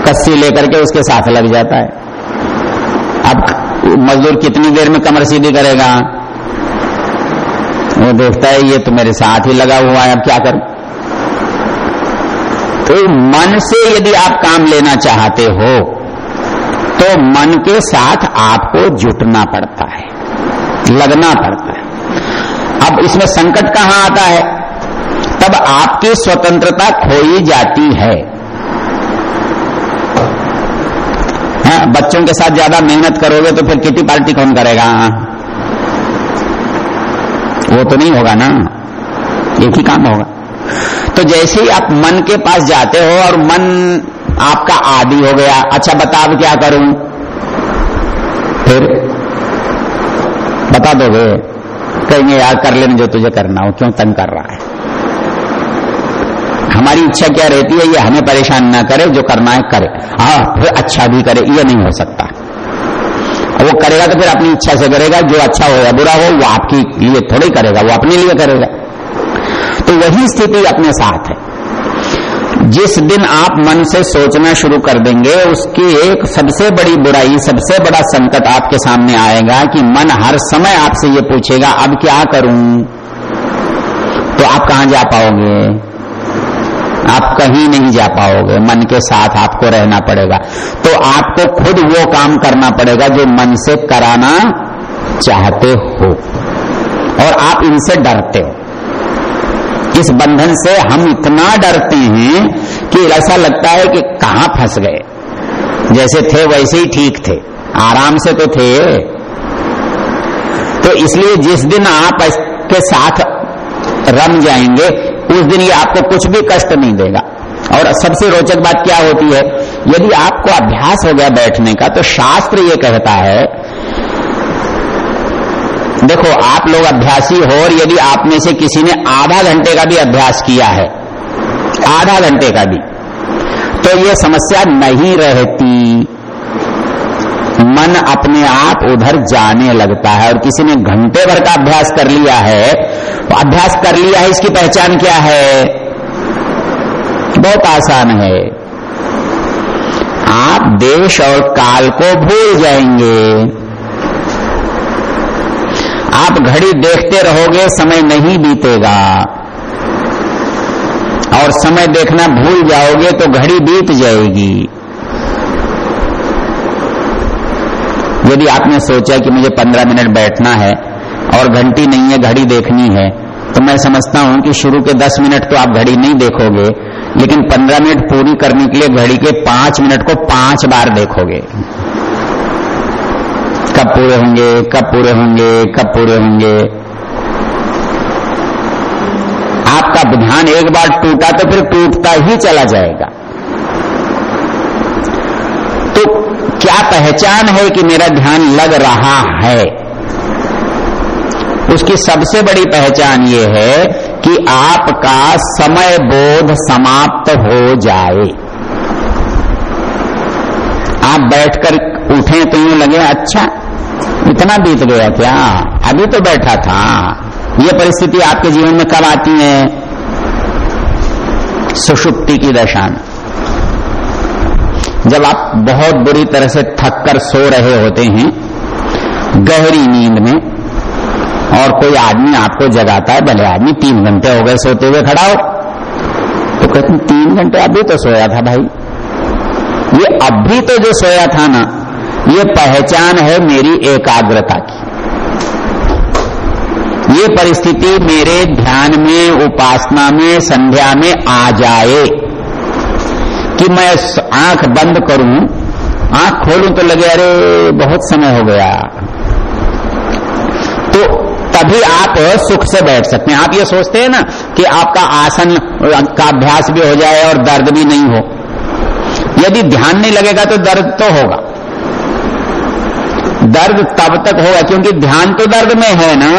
कस्सी लेकर के उसके साथ लग जाता है। अब मजदूर कितनी देर में कमर सीधी करेगा? वो देखता है, ये तो मेरे साथ ही लगा हुआ है, अब क्या करूँ? तो मन से यदि आप काम लेना चाहते हो तो मन के साथ आपको जुटना पड़ता है लगना पड़ता है। अब इसमें संकट कहाँ आता है? तब आपकी स्वतंत्रता खोई जाती है। हाँ, बच्चों के साथ ज़्यादा मेहनत करोगे तो फिर किटी पार्टी कौन करेगा? वो तो नहीं होगा ना। एक ही काम होगा। तो जैसे ही आप मन के पास जाते हो और मन आपका आदि हो गया अच्छा बता अब क्या करूँ? फिर बता दोगे, कहेंगे, यार, कर लेने जो तुझे करना हो, क्यों तंग कर रहा है? हमारी इच्छा क्या रहती है, ये हमें परेशान ना करे, जो करना है करे। हाँ फिर अच्छा भी करे, ये नहीं हो सकता। वो करेगा तो फिर अपनी इच्छा से करेगा, जो अच्छा होगा, बुरा हो, वो आपके लिए थोड़ी करेगा, वो अपने लिए करेगा। तो वही स्थिति अपने साथ है। जिस दिन आप मन से सोचना शुरू कर देंगे, उसकी एक सबसे बड़ी बुराई, सबसे बड़ा संकट आपके सामने आएगा कि मन हर समय आपसे ये पूछेगा, अब क्या करूँ? तो आप कहाँ जा पाओगे? आप कहीं नहीं जा पाओगे। मन के साथ आपको रहना पड़ेगा। तो आपको खुद वो काम करना पड़ेगा जो मन से कराना चाहते हो। और आप इनसे डरते हो। इस बंधन से हम इतना डरते हैं कि ऐसा लगता है कि कहाँ फंस गए। जैसे थे वैसे ही ठीक थे। आराम से तो थे। तो इसलिए जिस दिन आप के साथ रम जाएँगे, उस दिन ये आपको कुछ भी कष्ट नहीं देगा। और सबसे रोचक बात क्या होती है? यदि आपको अभ्यास हो गया बैठने का तो शास्त्र ये कहता है देखो, आप लोग अभ्यासी हो और यदि आप में से किसी ने आधा घंटे का भी अभ्यास किया है, आधा घंटे का भी तो ये समस्या नहीं रहती। मन अपने आप उधर जाने लगता है और किसी ने घंटे भर का अभ्यास कर लिया है तो अभ्यास कर लिया है, इसकी पहचान क्या है? बहुत आसान है। आप देश और काल को भूल जाएँगे। आप घड़ी देखते रहोगे, समय नहीं बीतेगा। और समय देखना भूल जाओगे तो घड़ी बीत जाएगी। यदि आपने सोचा कि मुझे पंद्रह मिनट बैठना है और घंटी नहीं है, घड़ी देखनी है तो मैं समझता हूँ कि शुरू के दस मिनट तो आप घड़ी नहीं देखोगे, लेकिन पंद्रह मिनट पूरी करने के लिए घड़ी के पाँच मिनट को पाँच बार देखोगे। कब पूरे होंगे, कब पूरे होंगे, कब पूरे होंगे? आपका ध्यान एक बार टूटा तो फिर टूटता ही चला जाएगा। तो क्या पहचान है कि मेरा ध्यान लग रहा है? उसकी सबसे बड़ी पहचान ये है कि आपका समय बोध समाप्त हो जाए। आप बैठकर उठे तो यूँ लगे अच्छा इतना बीत गया क्या? अभी तो बैठा था। ये परिस्थिति आपके जीवन में कब आती है? सुषुप्ति की दशा में। जब आप बहुत बुरी तरह से थक कर सो रहे होते हैं, गहरी नींद में, और कोई आदमी आपको जगाता है, भले आदमी तीन घंटे हो गए सोते हुए खड़ा हो तो कहते तीन घंटे अभी तो सोया था भाई। ये अभी तो जो सोया था ना ये पहचान है मेरी एकाग्रता की। ये परिस्थिति मेरे ध्यान में, उपासना में, संध्या में आ जाए। कि मैं आँख बंद करूँ, आँख खोलूं तो लगे, अरे, बहुत समय हो गया। तो तभी आप सुख से बैठ सकते हैं। आप ये सोचते हैं ना कि आपका आसन, का अभ्यास भी हो जाए और दर्द भी नहीं हो। यदि ध्यान नहीं लगेगा तो दर्द तो होगा। दर्द तब तक होगा, क्योंकि ध्यान तो दर्द में है ना।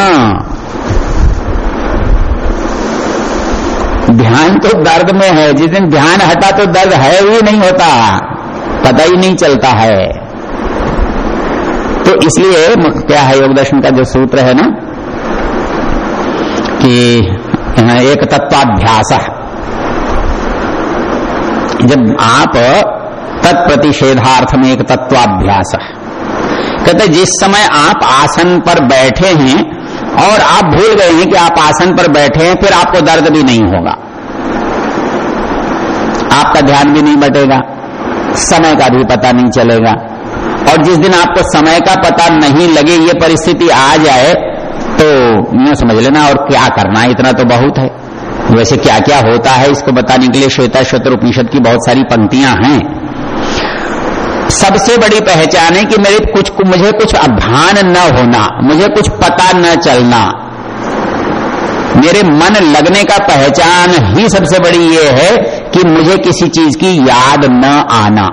ध्यान तो दर्द में है, जिस दिन ध्यान हटा तो दर्द है ही नहीं होता, पता ही नहीं चलता है। तो इसलिए क्या है योग दर्शन का जो सूत्र है ना, कि एक तत्वाभ्यास। जब आप तत्प्रतिषेधार्थ में एक तत्वाभ्यास। कहते जिस समय आप आसन पर बैठे हैं और आप भूल गए हैं कि आप आसन पर बैठे हैं, फिर आपको दर्द भी नहीं होगा। आपका ध्यान भी नहीं बटेगा, समय का भी पता नहीं चलेगा। और जिस दिन आपको समय का पता नहीं लगे, ये परिस्थिति आ जाए तो यूँ समझ लेना, और क्या करना इतना तो बहुत है। वैसे क्या क्या होता है, इसको बताने के लिए श्वेता शत्र उपनिषद की बहुत सारी पंक्तियाँ हैं। सबसे बड़ी पहचान है कि मेरे कुछ, मुझे कुछ अभान न होना, मुझे कुछ पता न चलना। मेरे मन लगने का पहचान ही सबसे बड़ी ये है कि मुझे किसी चीज़ की याद न आना।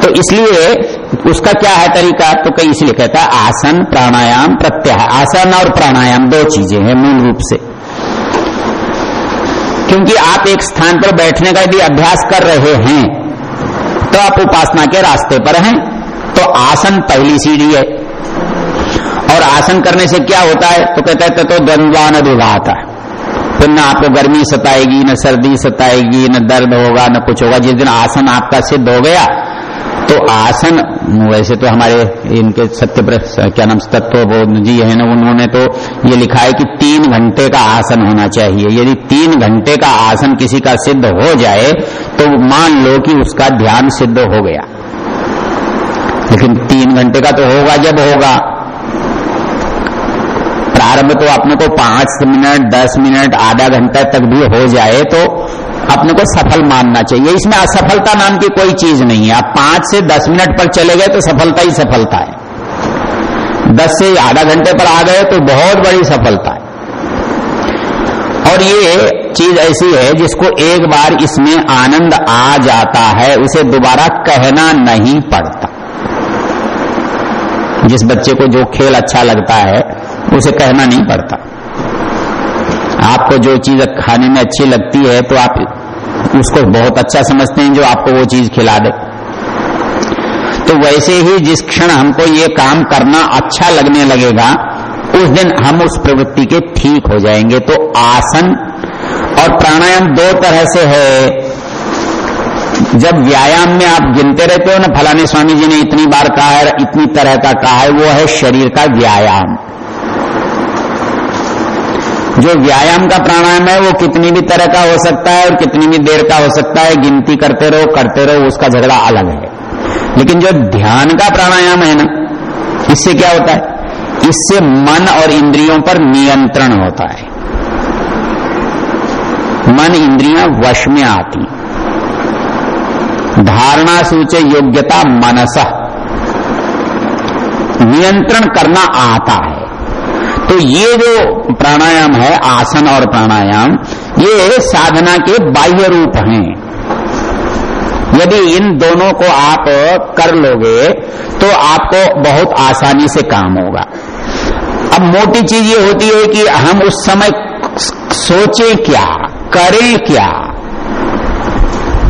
तो इसलिए उसका क्या है तरीका? तो कई इसलिए कहता है, आसन, प्राणायाम, प्रत्याह। आसन और प्राणायाम दो चीज़ें हैं मूल रूप से। क्योंकि आप एक स्थान पर बैठने का यदि अभ्यास कर रहे हैं। तो आप उपासना के रास्ते पर हैं। तो आसन पहली सीढ़ी है। और आसन करने से क्या होता है? तो कहते हैं तो द्वंद्वान विवाहता फिर न आपको गर्मी सताएगी, न सर्दी सताएगी, न दर्द होगा, न कुछ होगा। जिस दिन आसन आपका सिद्ध हो गया तो आसन, वैसे तो हमारे इनके सत्य क्या नाम तत्व जी है ना, उन्होंने तो ये लिखा है कि तीन घंटे का आसन होना चाहिए। यदि तीन घंटे का आसन किसी का सिद्ध हो जाए तो मान लो कि उसका ध्यान सिद्ध हो गया। लेकिन तीन घंटे का तो होगा, जब होगा। प्रारंभ तो अपने को पाँच मिनट, दस मिनट, आधा घंटा तक भी हो जाए तो अपने को सफल मानना चाहिए। इसमें असफलता नाम की कोई चीज़ नहीं है। आप पाँच से दस मिनट पर चले गए तो सफलता ही सफलता है। दस से आधा घंटे पर आ गए तो बहुत बड़ी सफलता है। और ये चीज़ ऐसी है जिसको एक बार इसमें आनंद आ जाता है, उसे दोबारा कहना नहीं पड़ता। जिस बच्चे को जो खेल अच्छा लगता है, उसे कहना नहीं पड़ता। आपको जो चीज़ खाने में अच्छी लगती है तो आप उसको बहुत अच्छा समझते हैं जो आपको वो चीज़ खिला दे। तो वैसे ही जिस क्षण हमको ये काम करना अच्छा लगने लगेगा, उस दिन हम उस प्रवृत्ति के ठीक हो जाएँगे। तो आसन और प्राणायाम दो तरह से है। जब व्यायाम में आप गिनते रहते हो ना, फलाने स्वामी जी ने इतनी बार कहा है, इतनी तरह का कहा है, वो है शरीर का व्यायाम। जो व्यायाम का प्राणायाम है, वो कितनी भी तरह का हो सकता है और कितनी भी देर का हो सकता है, गिनती करते रहो करते रहो, उसका झगड़ा अलग है। लेकिन जो ध्यान का प्राणायाम है ना, इससे क्या होता है? इससे मन और इंद्रियों पर नियंत्रण होता है। मन इंद्रियाँ वश में आती धारणा सूचे योग्यता मनस। नियंत्रण करना आता है। तो ये जो प्राणायाम है, आसन और प्राणायाम, ये साधना के बाह्य रूप हैं। यदि इन दोनों को आप कर लोगे तो आपको बहुत आसानी से काम होगा। अब मोटी चीज़ ये होती है कि हम उस समय सोचें क्या, करें क्या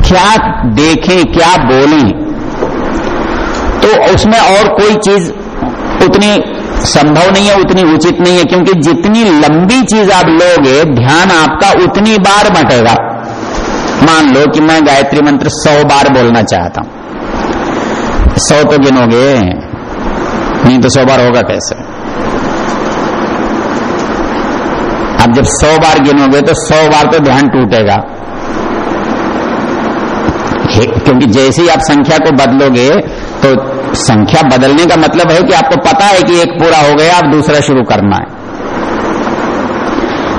क्या देखें, क्या बोलें तो उसमें और कोई चीज़ उतनी संभव नहीं है, उतनी उचित नहीं है, क्योंकि जितनी लंबी चीज़ आप लोगे, ध्यान आपका उतनी बार बटेगा। मान लो कि मैं गायत्री मंत्र सौ बार बोलना चाहता हूँ। सौ तो गिनोगे, नहीं तो सौ बार होगा कैसे? आप जब सौ बार गिनोगे तो सौ बार तो ध्यान टूटेगा। क्योंकि जैसे ही आप संख्या को बदलोगे तो संख्या बदलने का मतलब है कि आपको पता है कि एक पूरा हो गया, अब दूसरा शुरू करना है।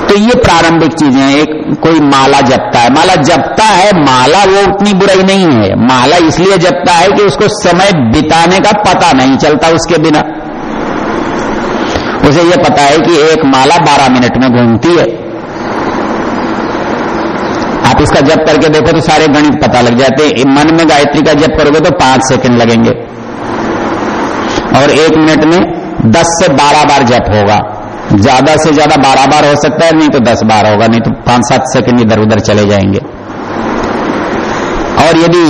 तो ये प्रारंभिक चीज़ें एक, कोई माला जपता है। माला जपता है, माला वो उतनी बुराई नहीं है। माला इसलिए जपता है कि उसको समय बिताने का पता नहीं चलता उसके बिना। उसे यह पता है कि एक माला बारह मिनट में घूमती है। आप इसका जप करके देखो तो सारे गणित पता लग जाते हैं। मन में गायत्री का जप करोगे तो पाँच सेकंड लगेंगे। और एक मिनट में दस से बारह बार जप होगा। ज़्यादा से ज़्यादा बारह बार हो सकता है, नहीं तो दस बार होगा, नहीं तो पाँच सात सेकंड इधर उधर चले जाएँगे। और यदि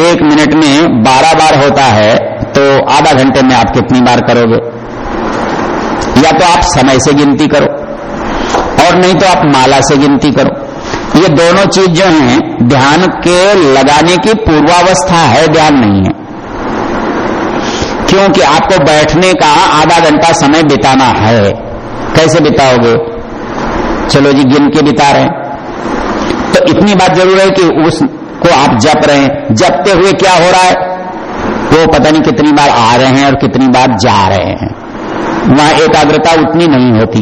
एक मिनट में बारह बार होता है तो आधा घंटे में आप कितनी बार करोगे? या तो आप समय से गिनती करो, और नहीं तो आप माला से गिनती करो। ये दोनों चीज़ जो है, ध्यान के लगाने की पूर्वावस्था है, ध्यान नहीं है। क्योंकि आपको बैठने का आधा घंटा समय बिताना है। कैसे बिताओगे? चलो जी, गिन के बिता रहे हैं। तो इतनी बात ज़रूर है कि उसको आप जप रहे हैं। जपते हुए क्या हो रहा है? वो पता नहीं कितनी बार आ रहे हैं और कितनी बार जा रहे हैं। वहाँ एकाग्रता उतनी नहीं होती।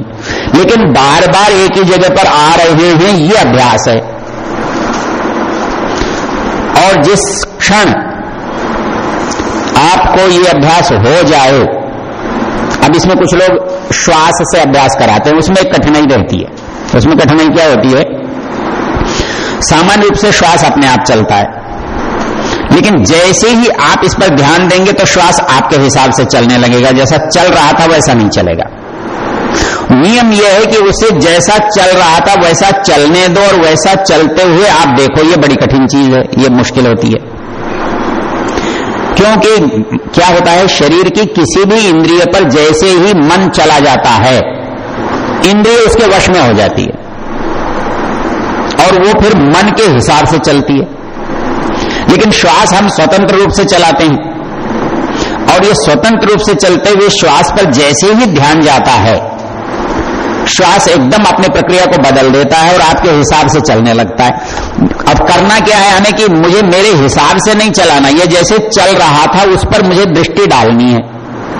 लेकिन बार बार एक ही जगह पर आ रहे हैं, ये अभ्यास है। और जिस क्षण आपको ये अभ्यास हो जाए। अब इसमें कुछ लोग श्वास से अभ्यास कराते हैं, उसमें एक कठिनाई रहती है। उसमें कठिनाई क्या होती है? सामान्य रूप से श्वास अपने आप चलता है। लेकिन जैसे ही आप इस पर ध्यान देंगे तो श्वास आपके हिसाब से चलने लगेगा। जैसा चल रहा था, वैसा नहीं चलेगा। नियम यह है कि उसे जैसा चल रहा था, वैसा चलने दो और वैसा चलते हुए आप देखो, ये बड़ी कठिन चीज़ है, ये मुश्किल होती है। क्योंकि क्या होता है? शरीर की किसी भी इंद्रिय पर जैसे ही मन चला जाता है, इंद्रिय उसके वश में हो जाती है। और वो फिर मन के हिसाब से चलती है। लेकिन श्वास हम स्वतंत्र रूप से चलाते हैं। और ये स्वतंत्र रूप से चलते हुए श्वास पर जैसे ही ध्यान जाता है श्वास एकदम अपने प्रक्रिया को बदल देता है और आपके हिसाब से चलने लगता है। अब करना क्या है? हमें कि मुझे मेरे हिसाब से नहीं चलाना। ये जैसे चल रहा था, उस पर मुझे दृष्टि डालनी है।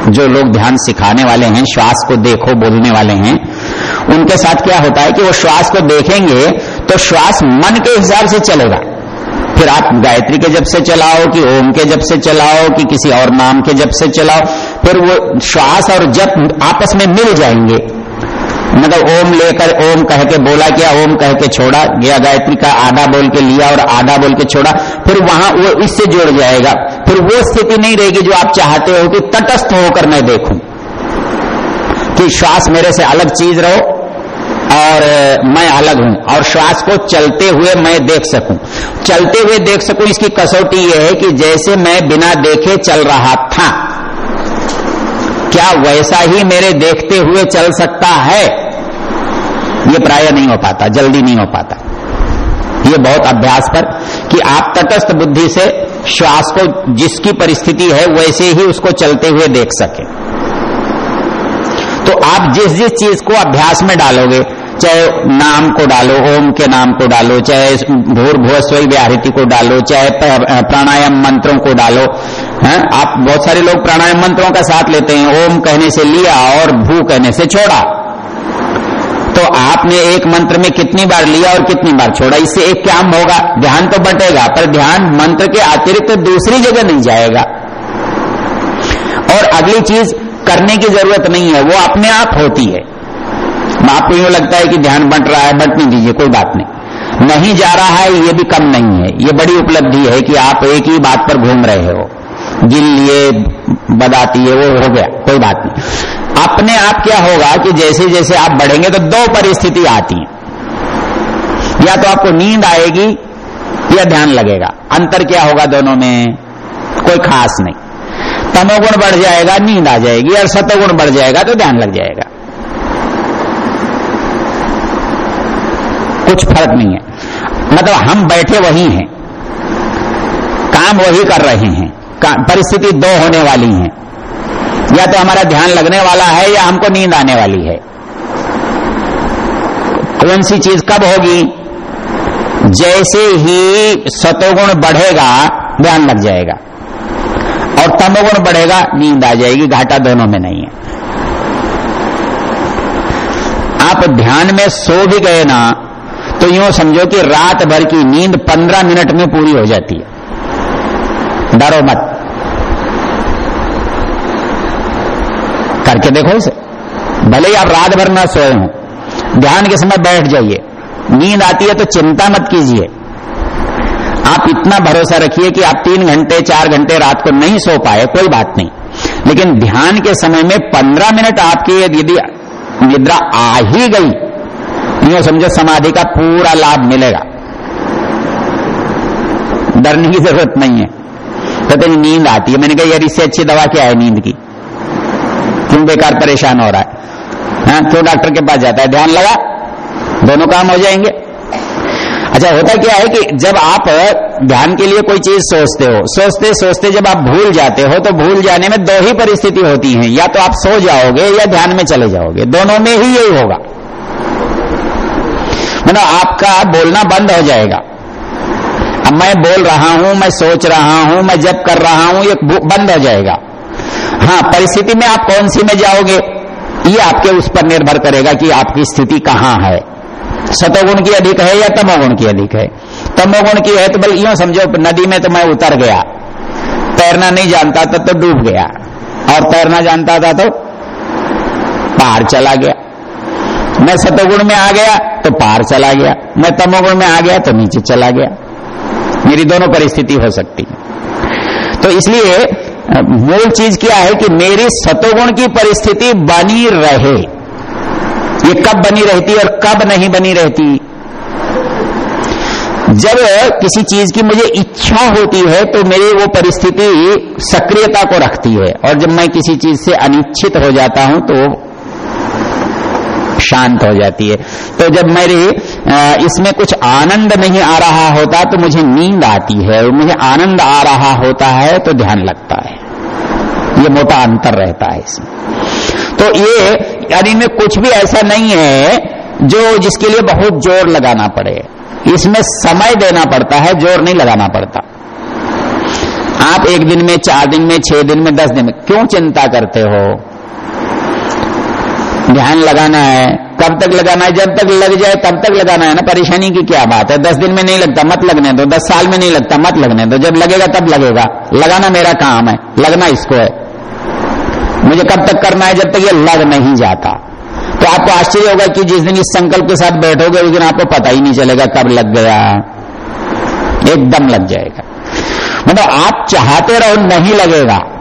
जो लोग ध्यान सिखाने वाले हैं, श्वास को देखो, बोलने वाले हैं, उनके साथ क्या होता है कि वो श्वास को देखेंगे तो श्वास मन के हिसाब से चलेगा। फिर आप गायत्री के जब से चलाओ, कि ओम के जब से चलाओ, कि किसी और नाम के जब से चलाओ, फिर वो श्वास और जप आपस में मिल जाएँगे। मतलब ओम लेकर ओम कह के बोला क्या ओम कह के छोड़ा गया, गायत्री का आधा बोल के लिया और आधा बोल के छोड़ा, फिर वहाँ वो इससे जुड़ जाएगा। फिर वो स्थिति नहीं रहेगी जो आप चाहते हो कि तटस्थ होकर मैं देखूँ। कि श्वास मेरे से अलग चीज़ रहो और मैं अलग हूँ और श्वास को चलते हुए मैं देख सकूँ। चलते हुए देख सकूँ, इसकी कसौटी यह है कि जैसे मैं बिना देखे चल रहा था क्या वैसा ही मेरे देखते हुए चल सकता है? ये प्राय नहीं हो पाता, जल्दी नहीं हो पाता। ये बहुत अभ्यास पर कि आप तटस्थ बुद्धि से श्वास को जिसकी परिस्थिति है, वैसे ही उसको चलते हुए देख सके। तो आप जिस जिस चीज़ को अभ्यास में डालोगे चाहे नाम को डालो, ओम के नाम को डालो, चाहे भूर भूस्वी व्याहृति को डालो, चाहे प्राणायाम मंत्रों को डालो, है? आप बहुत सारे लोग प्राणायाम मंत्रों का साथ लेते हैं, ओम कहने से लिया और भू कहने से छोड़ा। तो आपने एक मंत्र में कितनी बार लिया और कितनी बार छोड़ा? इससे एक क्या होगा, ध्यान तो बटेगा, पर ध्यान मंत्र के अतिरिक्त तो दूसरी जगह नहीं जाएगा। और अगली चीज़, करने की ज़रूरत नहीं है, वो अपने आप होती है। आपको यूँ लगता है कि ध्यान बंट रहा है बंटने दीजिए, कोई बात नहीं। नहीं जा रहा है, ये भी कम नहीं है। ये बड़ी उपलब्धि है कि आप एक ही बात पर घूम रहे हो। गिन लिए बदाती है वो हो गया, कोई बात नहीं। अपने आप क्या होगा कि जैसे जैसे आप बढ़ेंगे तो दो परिस्थिति आती है। या तो आपको नींद आएगी, या ध्यान लगेगा। अंतर क्या होगा दोनों में? कोई खास नहीं। तमोगुण बढ़ जाएगा, नींद आ जाएगी, और सतोगुण बढ़ जाएगा तो ध्यान लग जाएगा। कुछ फ़र्क नहीं है। मतलब हम बैठे वही हैं। काम वही कर रहे हैं। परिस्थिति दो होने वाली है। या तो हमारा ध्यान लगने वाला है या हमको नींद आने वाली है। कौन सी चीज़ कब होगी? जैसे ही सतोगुण बढ़ेगा, ध्यान लग जाएगा। और तमोगुण बढ़ेगा, नींद आ जाएगी। घाटा दोनों में नहीं है। आप ध्यान में सो भी गए ना तो यूँ समझो कि रात भर की नींद पंद्रह मिनट में पूरी हो जाती है। डरो मत। करके देखो इसे। भले ही आप रात भर ना सोए हो, ध्यान के समय बैठ जाइए। नींद आती है तो चिंता मत कीजिए। आप इतना भरोसा रखिए कि आप तीन घंटे, चार घंटे रात को नहीं सो पाए, कोई बात नहीं। लेकिन ध्यान के समय में पंद्रह मिनट आपकी यदि निद्रा आ ही गई यूँ समझो समाधि का पूरा लाभ मिलेगा। डरने की ज़रूरत नहीं है। कहते तो नींद आती है। मैंने कहा, यार, इससे अच्छी दवा क्या है नींद की? क्यों बेकार परेशान हो रहा है? हाँ क्यों डॉक्टर के पास जाता है? ध्यान लगा, दोनों काम हो जाएँगे। अच्छा होता क्या है कि जब आप ध्यान के लिए कोई चीज़ सोचते हो, सोचते सोचते जब आप भूल जाते हो तो भूल जाने में दो ही परिस्थिति होती है। या तो आप सो जाओगे या ध्यान में चले जाओगे। दोनों में ही यही होगा। मतलब आपका बोलना बंद हो जाएगा। अब मैं बोल रहा हूँ, मैं सोच रहा हूँ, मैं जब कर रहा हूँ, ये बंद हो जाएगा। हाँ परिस्थिति में आप कौन सी में जाओगे? ये आपके उस पर निर्भर करेगा कि आपकी स्थिति कहाँ है। सतोगुण की अधिक है या तमोगुण की अधिक है? तमोगुण की है तो बल, यूँ समझो, नदी में तो मैं उतर गया। तैरना नहीं जानता था तो डूब गया। और तैरना जानता था तो पार चला गया। मैं सतोगुण में आ गया तो पार चला गया। मैं तमोगुण में आ गया तो नीचे चला गया। मेरी दोनों परिस्थिति हो सकती है। तो इसलिए मूल चीज़ क्या है कि मेरी सतोगुण की परिस्थिति बनी रहे। ये कब बनी रहती और कब नहीं बनी रहती? जब किसी चीज़ की मुझे इच्छा होती है तो मेरी वो परिस्थिति सक्रियता को रखती है। और जब मैं किसी चीज़ से अनिच्छित हो जाता हूँ तो शांत हो जाती है। तो जब मेरी इसमें कुछ आनंद नहीं आ रहा होता तो मुझे नींद आती है और मुझे आनंद आ रहा होता है तो ध्यान लगता है। ये मोटा अंतर रहता है इसमें। तो ये, यानी में कुछ भी ऐसा नहीं है जो जिसके लिए बहुत ज़ोर लगाना पड़े। इसमें समय देना पड़ता है, ज़ोर नहीं लगाना पड़ता। आप एक दिन में, चार दिन में, छह दिन में, दस दिन में क्यों चिंता करते हो? ध्यान लगाना है। कब तक लगाना है? जब तक लग जाए, तब तक लगाना है ना? परेशानी की क्या बात है? दस दिन में नहीं लगता, मत लगने दो। दस साल में नहीं लगता, मत लगने दो। जब लगेगा, तब लगेगा। लगाना मेरा काम है। लगना इसको है। मुझे कब तक करना है? जब तक ये लग नहीं जाता। तो आपको आश्चर्य होगा कि जिस दिन इस संकल्प के साथ बैठोगे, उस दिन आपको पता ही नहीं चलेगा कब लग गया। एकदम लग जाएगा। मतलब आप चाहते रहो, नहीं लगेगा।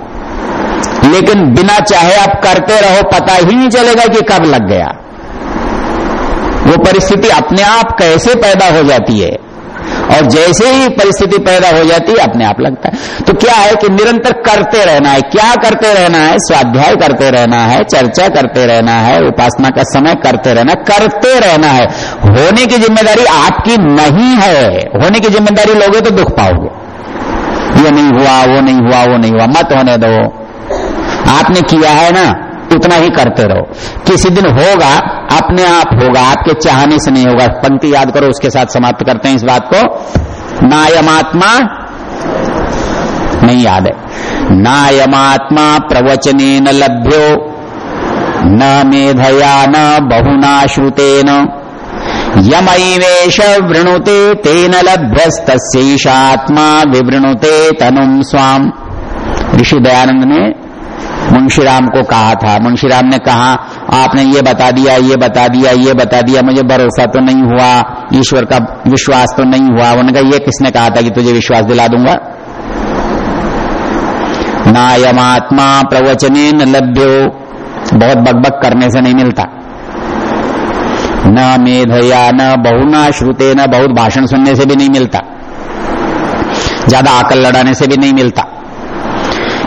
लेकिन बिना चाहे आप करते रहो, पता ही नहीं चलेगा कि कब लग गया। वो परिस्थिति अपने आप कैसे पैदा हो जाती है? और जैसे ही परिस्थिति पैदा हो जाती है, अपने आप लगता है। तो क्या है कि निरंतर करते रहना है। क्या करते रहना है? स्वाध्याय करते रहना है, चर्चा करते रहना है, उपासना का समय करते रहना करते रहना है। होने की ज़िम्मेदारी आपकी नहीं है। होने की ज़िम्मेदारी लोगे तो दुख पाओगे। ये नहीं हुआ, वो नहीं हुआ, वो नहीं हुआ। मत होने दो। आपने किया है ना, उतना ही करते रहो। किसी दिन होगा, अपने आप होगा, आपके चाहने से नहीं होगा। पंक्ति याद करो, उसके साथ समाप्त करते हैं इस बात को। नायमात्मा नहीं याद है। नायमात्मा प्रवचने न लभ्यो, न मेधया, न बहुना श्रुतेन। यमैवेश वृणुते तेन लभ्यस्तस्यैषात्मा विवृणुते तनुम स्वाम। ऋषि दयानंद ने मुंशीराम को कहा था। मुंशीराम ने कहा, आपने ये बता दिया, ये बता दिया, ये बता दिया, मुझे भरोसा तो नहीं हुआ, ईश्वर का विश्वास तो नहीं हुआ। उन्होंने कहा, ये किसने कहा था कि तुझे विश्वास दिला दूँगा? नायमात्मा प्रवचने न लभ्यो। बहुत बकबक करने से नहीं मिलता। न मेधया, न बहुना श्रुते, न बहुत भाषण सुनने से भी नहीं मिलता। ज़्यादा आकल लड़ाने से भी नहीं मिलता।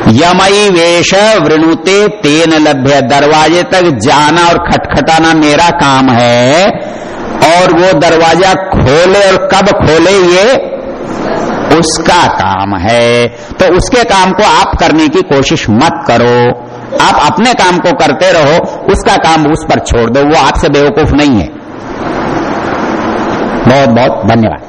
यमई वेश वृणुते तेन लभ्य दरवाजे तक जाना और खटखटाना मेरा काम है। और वो दरवाज़ा खोले और कब खोले ये? उसका काम है। तो उसके काम को आप करने की कोशिश मत करो। आप अपने काम को करते रहो, उसका काम उस पर छोड़ दो, वो आपसे बेवकूफ़ नहीं है। बहुत बहुत धन्यवाद।